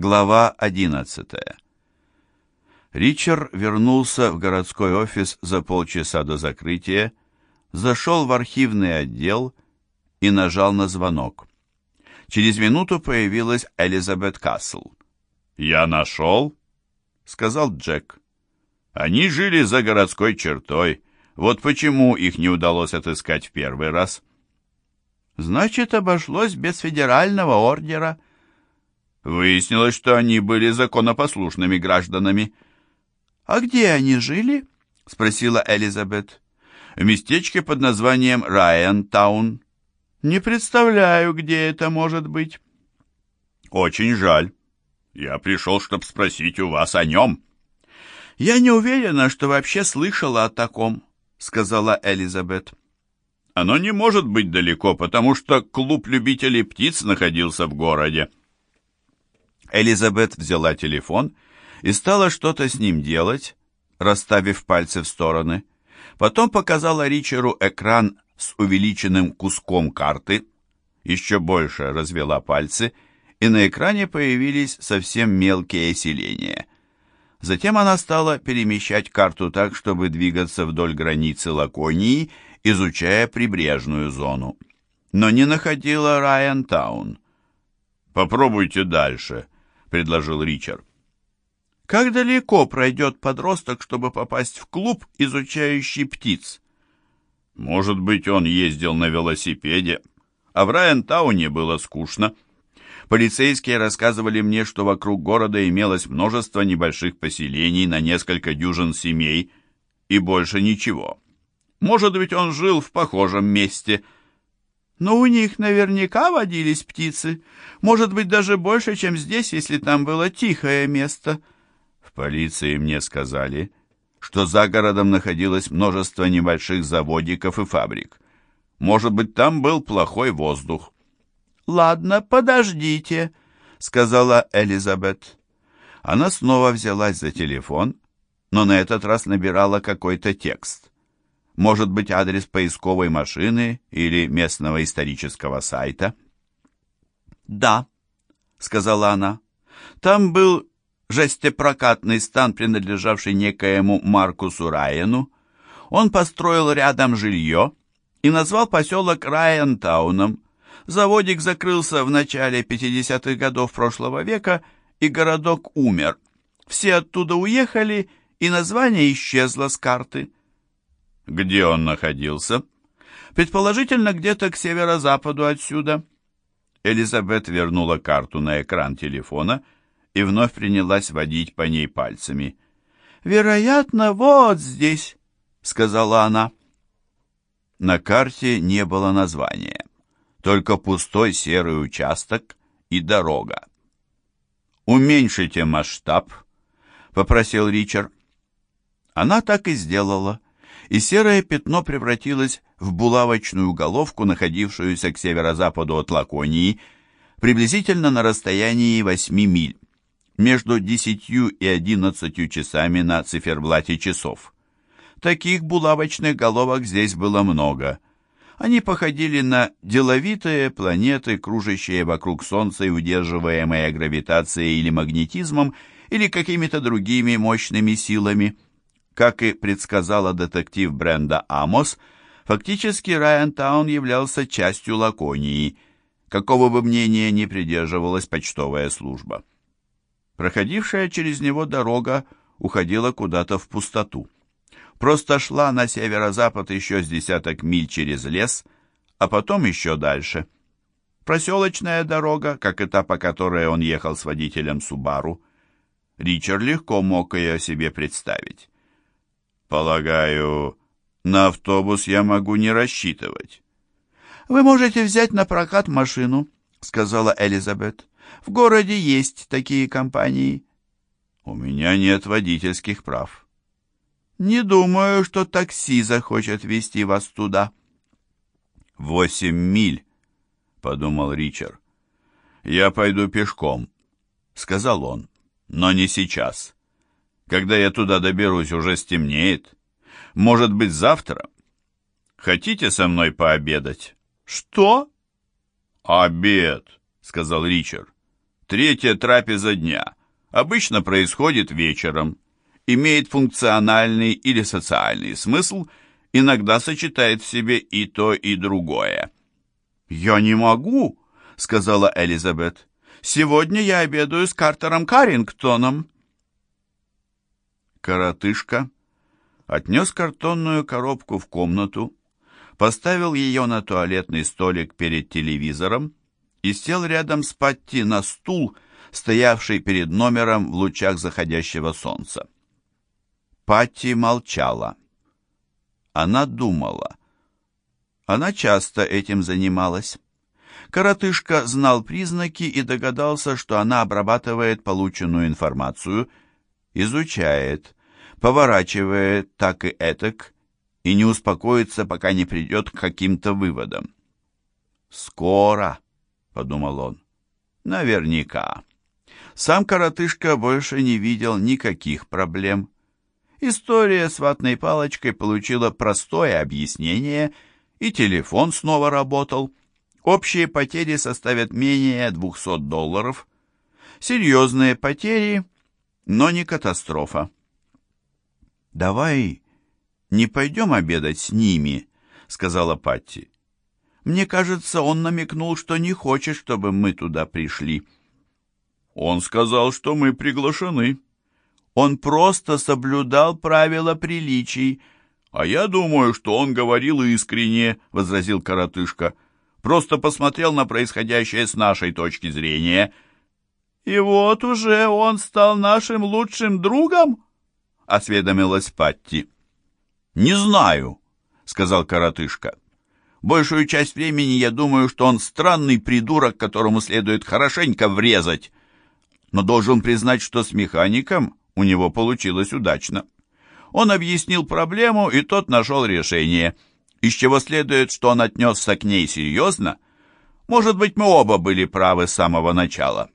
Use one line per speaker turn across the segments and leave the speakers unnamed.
Глава 11. Ричард вернулся в городской офис за полчаса до закрытия, зашел в архивный отдел и нажал на звонок. Через минуту появилась Элизабет Касл. «Я нашел», — сказал Джек. «Они жили за городской чертой. Вот почему их не удалось отыскать в первый раз».
«Значит, обошлось без федерального ордера»,
Выяснилось, что они были законопослушными гражданами.
«А где они жили?» — спросила Элизабет.
«В местечке под названием Райантаун».
«Не представляю, где это может быть».
«Очень жаль. Я пришел, чтобы спросить у вас о нем».
«Я не уверена, что вообще слышала о таком», — сказала Элизабет.
«Оно не может быть далеко, потому что клуб любителей птиц находился в городе». Элизабет взяла телефон и стала что-то с ним делать, расставив пальцы в стороны. Потом показала Ричеру экран с увеличенным куском карты, еще больше развела пальцы, и на экране появились совсем мелкие селения. Затем она стала перемещать карту так, чтобы двигаться вдоль границы Лаконии, изучая прибрежную зону. Но не находила Райантаун. «Попробуйте дальше», — предложил Ричард.
«Как далеко пройдет подросток, чтобы попасть в клуб, изучающий птиц?»
«Может быть, он ездил на велосипеде, а в Райантауне было скучно. Полицейские рассказывали мне, что вокруг города имелось множество небольших поселений на несколько дюжин семей, и больше ничего. Может быть, он жил в похожем месте».
Но у них наверняка водились птицы. Может быть, даже больше, чем здесь, если там было тихое место.
В полиции мне сказали, что за городом находилось множество небольших заводиков и фабрик. Может быть, там был плохой воздух.
«Ладно, подождите», — сказала Элизабет.
Она снова взялась за телефон, но на этот раз набирала какой-то текст. Может быть, адрес поисковой машины или местного исторического сайта?
«Да», — сказала она. «Там был жестепрокатный стан, принадлежавший некоему Маркусу Райану. Он построил рядом жилье и назвал поселок Райантауном. Заводик закрылся в начале 50-х годов прошлого века, и городок умер. Все оттуда уехали, и название исчезло с карты.
Где он находился?
Предположительно, где-то к северо-западу отсюда.
Элизабет вернула карту на экран телефона и вновь принялась водить по ней пальцами.
«Вероятно, вот здесь», — сказала она.
На карте не было названия, только пустой серый участок и дорога. «Уменьшите масштаб», — попросил Ричард. Она так и сделала и серое пятно превратилось в булавочную головку, находившуюся к северо-западу от Лаконии, приблизительно на расстоянии 8 миль, между 10 и 11 часами на циферблате часов. Таких булавочных головок здесь было много. Они походили на деловитые планеты, кружащие вокруг Солнца и удерживаемые гравитацией или магнетизмом, или какими-то другими мощными силами – как и предсказала детектив Бренда Амос, фактически Райантаун являлся частью Лаконии, какого бы мнения не придерживалась почтовая служба. Проходившая через него дорога уходила куда-то в пустоту. Просто шла на северо-запад еще с десяток миль через лес, а потом еще дальше. Проселочная дорога, как и та, по которой он ехал с водителем Субару. Ричард легко мог ее себе представить. Полагаю, на автобус я могу не рассчитывать.
Вы можете взять на прокат машину, сказала Элизабет. В городе есть такие компании.
У меня нет водительских прав.
Не думаю, что такси захочет везти вас туда.
Восемь миль, подумал Ричард. Я пойду пешком, сказал он, но не сейчас. Когда я туда доберусь, уже стемнеет. Может быть, завтра? Хотите со мной пообедать?
Что?
Обед, сказал Ричард. Третья трапеза дня обычно происходит вечером, имеет функциональный или социальный смысл, иногда сочетает в себе и то, и другое.
«Я не могу», — сказала Элизабет. «Сегодня я обедаю с Картером Каррингтоном».
Коротышка отнес картонную коробку в комнату, поставил ее на туалетный столик перед телевизором и сел рядом с Патти на стул, стоявший перед номером в лучах заходящего солнца. Патти молчала. Она думала. Она часто этим занималась. Коротышка знал признаки и догадался, что она обрабатывает полученную информацию, изучает, поворачивает так и этак, и не успокоится, пока не придет к каким-то выводам. «Скоро», — подумал он, — «наверняка». Сам коротышка больше не видел никаких проблем. История с ватной палочкой получила простое объяснение, и телефон снова работал. Общие потери составят менее 200 долларов. Серьезные потери, но не катастрофа. «Давай не пойдем обедать с ними», — сказала Патти. «Мне кажется, он намекнул, что не хочет, чтобы мы туда пришли». «Он сказал, что мы приглашены».
«Он просто соблюдал правила приличий».
«А я думаю, что он говорил искренне», — возразил коротышка. «Просто посмотрел на происходящее с нашей точки зрения».
«И вот уже он стал нашим лучшим другом?» — осведомилась Патти.
«Не знаю», — сказал коротышка. «Большую часть времени я думаю, что он странный придурок, которому следует хорошенько врезать. Но должен признать, что с механиком у него получилось удачно. Он объяснил проблему, и тот нашел решение, из чего следует, что он отнесся к ней серьезно. Может быть, мы оба были правы с самого начала.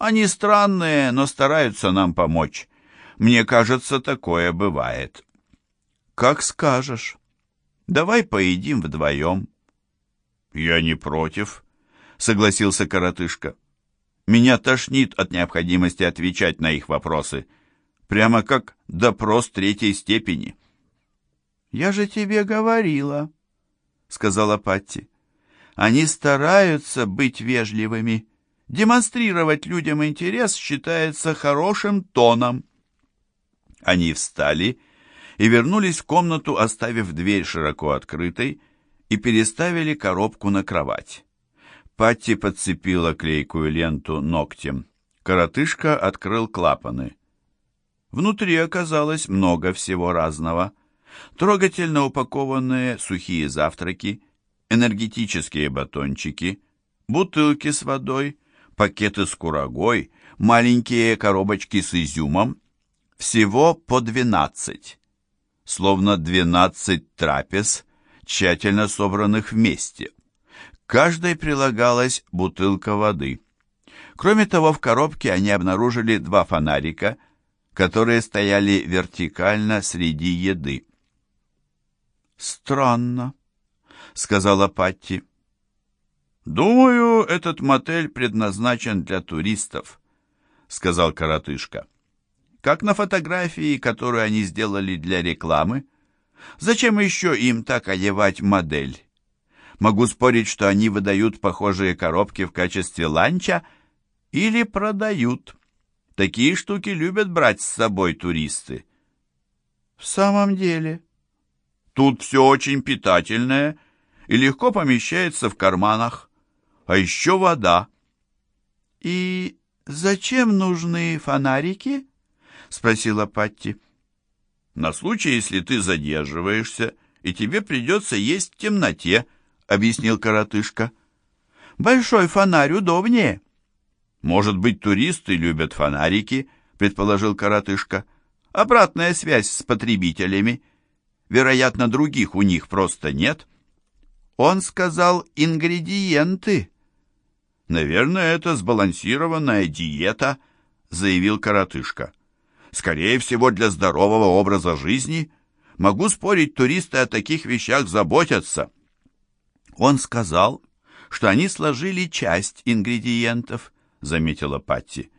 Они странные, но стараются нам помочь». Мне кажется, такое бывает.
Как скажешь. Давай поедим вдвоем.
Я не против,
согласился коротышка. Меня тошнит от необходимости отвечать на их вопросы. Прямо как допрос третьей степени. «Я же тебе говорила», — сказала Патти. «Они стараются быть вежливыми. Демонстрировать людям интерес считается хорошим тоном». Они встали и вернулись в комнату, оставив дверь широко открытой, и переставили коробку на кровать. Патти подцепила клейкую ленту ногтем. Коротышка открыл клапаны. Внутри оказалось много всего разного. Трогательно упакованные сухие завтраки, энергетические батончики, бутылки с водой, пакеты с курагой, маленькие коробочки с изюмом, всего по двенадцать, словно двенадцать трапез, тщательно собранных вместе. К каждой прилагалась бутылка воды. Кроме того, в коробке они обнаружили два фонарика, которые стояли вертикально среди еды. «Странно», — сказала Патти.
«Думаю, этот мотель предназначен для туристов», — сказал коротышка
как на фотографии, которую они сделали для рекламы. Зачем еще им так одевать модель? Могу спорить, что они выдают похожие коробки в качестве ланча или продают. Такие штуки любят брать с собой туристы.
В самом деле, тут все очень питательное и легко помещается в карманах. А еще вода.
И зачем нужны фонарики? — спросила Патти.
«На случай, если ты задерживаешься, и тебе придется есть в темноте», — объяснил коротышка.
«Большой фонарь удобнее».
«Может быть, туристы любят фонарики», — предположил коротышка.
«Обратная связь с потребителями. Вероятно, других у них просто нет». Он сказал «ингредиенты».
«Наверное, это сбалансированная диета», — заявил коротышка. Скорее всего, для здорового образа жизни. Могу спорить, туристы о таких вещах заботятся.
Он сказал, что они сложили часть ингредиентов, заметила Патти.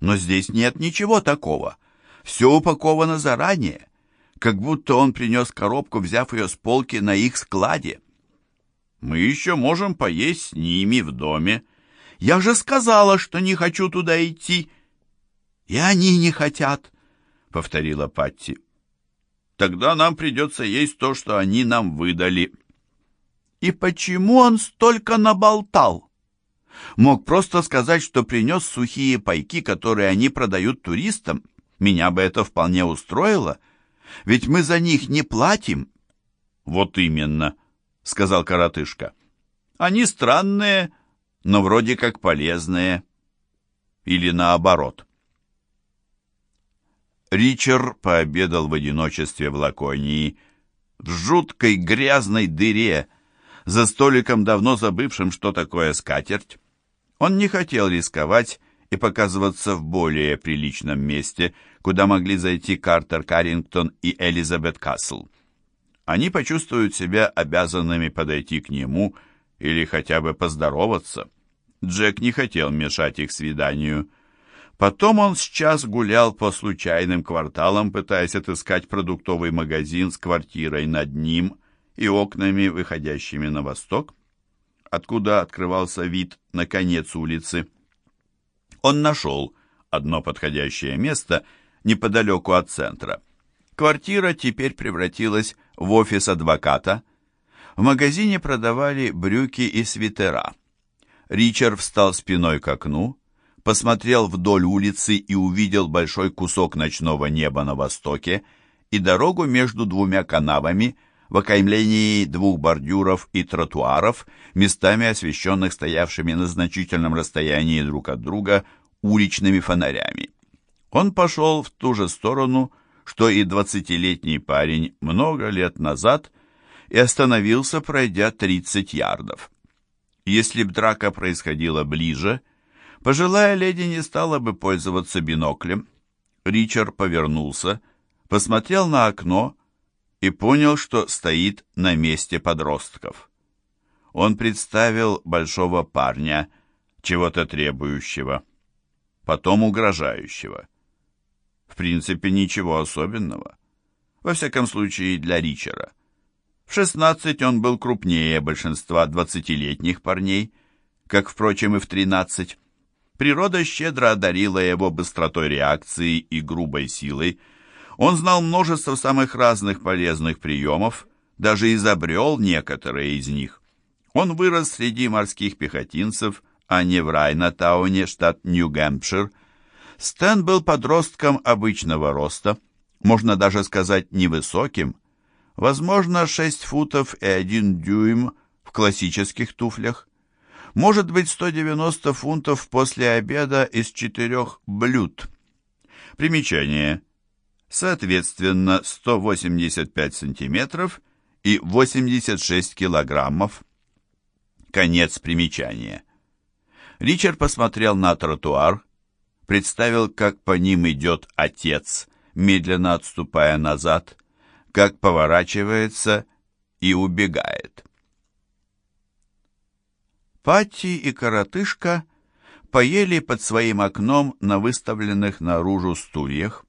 «Но здесь нет ничего такого. Все упаковано заранее, как будто он принес коробку, взяв ее с полки на их складе». «Мы еще можем поесть с ними в доме». «Я же сказала, что не хочу туда идти». «И они не хотят», — повторила Патти. «Тогда нам придется есть то, что они нам выдали». «И почему он столько наболтал?» Мог просто сказать, что принес сухие пайки, которые они продают туристам. Меня бы это вполне устроило, ведь мы за них не платим. Вот именно, сказал коротышка. Они странные, но вроде как полезные. Или наоборот. Ричард пообедал в одиночестве в Лаконии, в жуткой грязной дыре, за столиком, давно забывшим, что такое скатерть. Он не хотел рисковать и показываться в более приличном месте, куда могли зайти Картер Каррингтон и Элизабет Касл. Они почувствуют себя обязанными подойти к нему или хотя бы поздороваться. Джек не хотел мешать их свиданию. Потом он сейчас гулял по случайным кварталам, пытаясь отыскать продуктовый магазин с квартирой над ним и окнами, выходящими на восток откуда открывался вид на конец улицы. Он нашел одно подходящее место неподалеку от центра. Квартира теперь превратилась в офис адвоката. В магазине продавали брюки и свитера. Ричард встал спиной к окну, посмотрел вдоль улицы и увидел большой кусок ночного неба на востоке и дорогу между двумя канавами, в окаймлении двух бордюров и тротуаров, местами освещенных стоявшими на значительном расстоянии друг от друга уличными фонарями. Он пошел в ту же сторону, что и двадцатилетний парень много лет назад, и остановился, пройдя 30 ярдов. Если б драка происходила ближе, пожилая леди не стала бы пользоваться биноклем. Ричард повернулся, посмотрел на окно и понял, что стоит на месте подростков. Он представил большого парня, чего-то требующего, потом угрожающего. В принципе, ничего особенного. Во всяком случае, для Ричера. В 16 он был крупнее большинства двадцатилетних парней, как, впрочем, и в 13. Природа щедро одарила его быстротой реакции и грубой силой, он знал множество самых разных полезных приемов, даже изобрел некоторые из них. Он вырос среди морских пехотинцев, а не в Райнатауне, штат Нью-Гэмпшир. Стэн был подростком обычного роста, можно даже сказать невысоким, возможно, 6 футов и 1 дюйм в классических туфлях. Может быть, 190 фунтов после обеда из четырех блюд. Примечание соответственно 185 сантиметров и 86 килограммов. Конец примечания. Ричард посмотрел на тротуар, представил, как по ним идет отец, медленно отступая назад, как поворачивается и убегает. Патти и коротышка поели под своим окном на выставленных наружу стульях.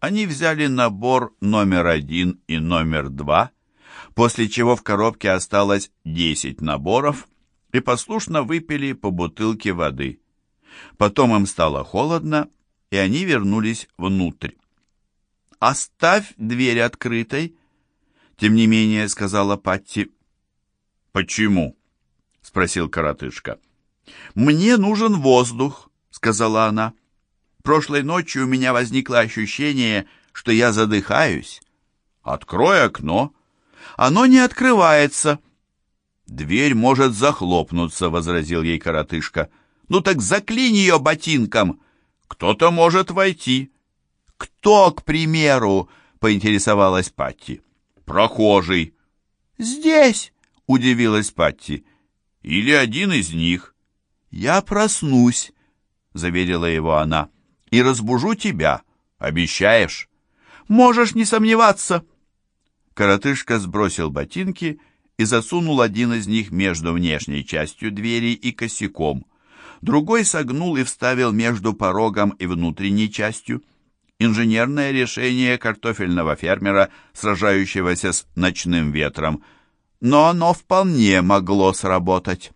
Они взяли набор номер один и номер два, после чего в коробке осталось 10 наборов и послушно выпили по бутылке воды. Потом им стало холодно, и они вернулись внутрь. «Оставь дверь открытой», — тем не менее сказала Патти. «Почему?» — спросил коротышка. «Мне нужен воздух», — сказала она. Прошлой ночью у меня возникло ощущение, что я задыхаюсь. Открой окно. Оно не открывается. Дверь может захлопнуться, возразил ей коротышка. Ну так заклинь ее ботинком. Кто-то может войти. Кто, к примеру, поинтересовалась Патти. Прохожий. Здесь, удивилась Патти. Или один из них. Я проснусь, заверила его она и разбужу тебя. Обещаешь? Можешь не сомневаться. Коротышка сбросил ботинки и засунул один из них между внешней частью двери и косяком. Другой согнул и вставил между порогом и внутренней частью. Инженерное решение картофельного фермера, сражающегося с ночным ветром. Но оно вполне могло сработать.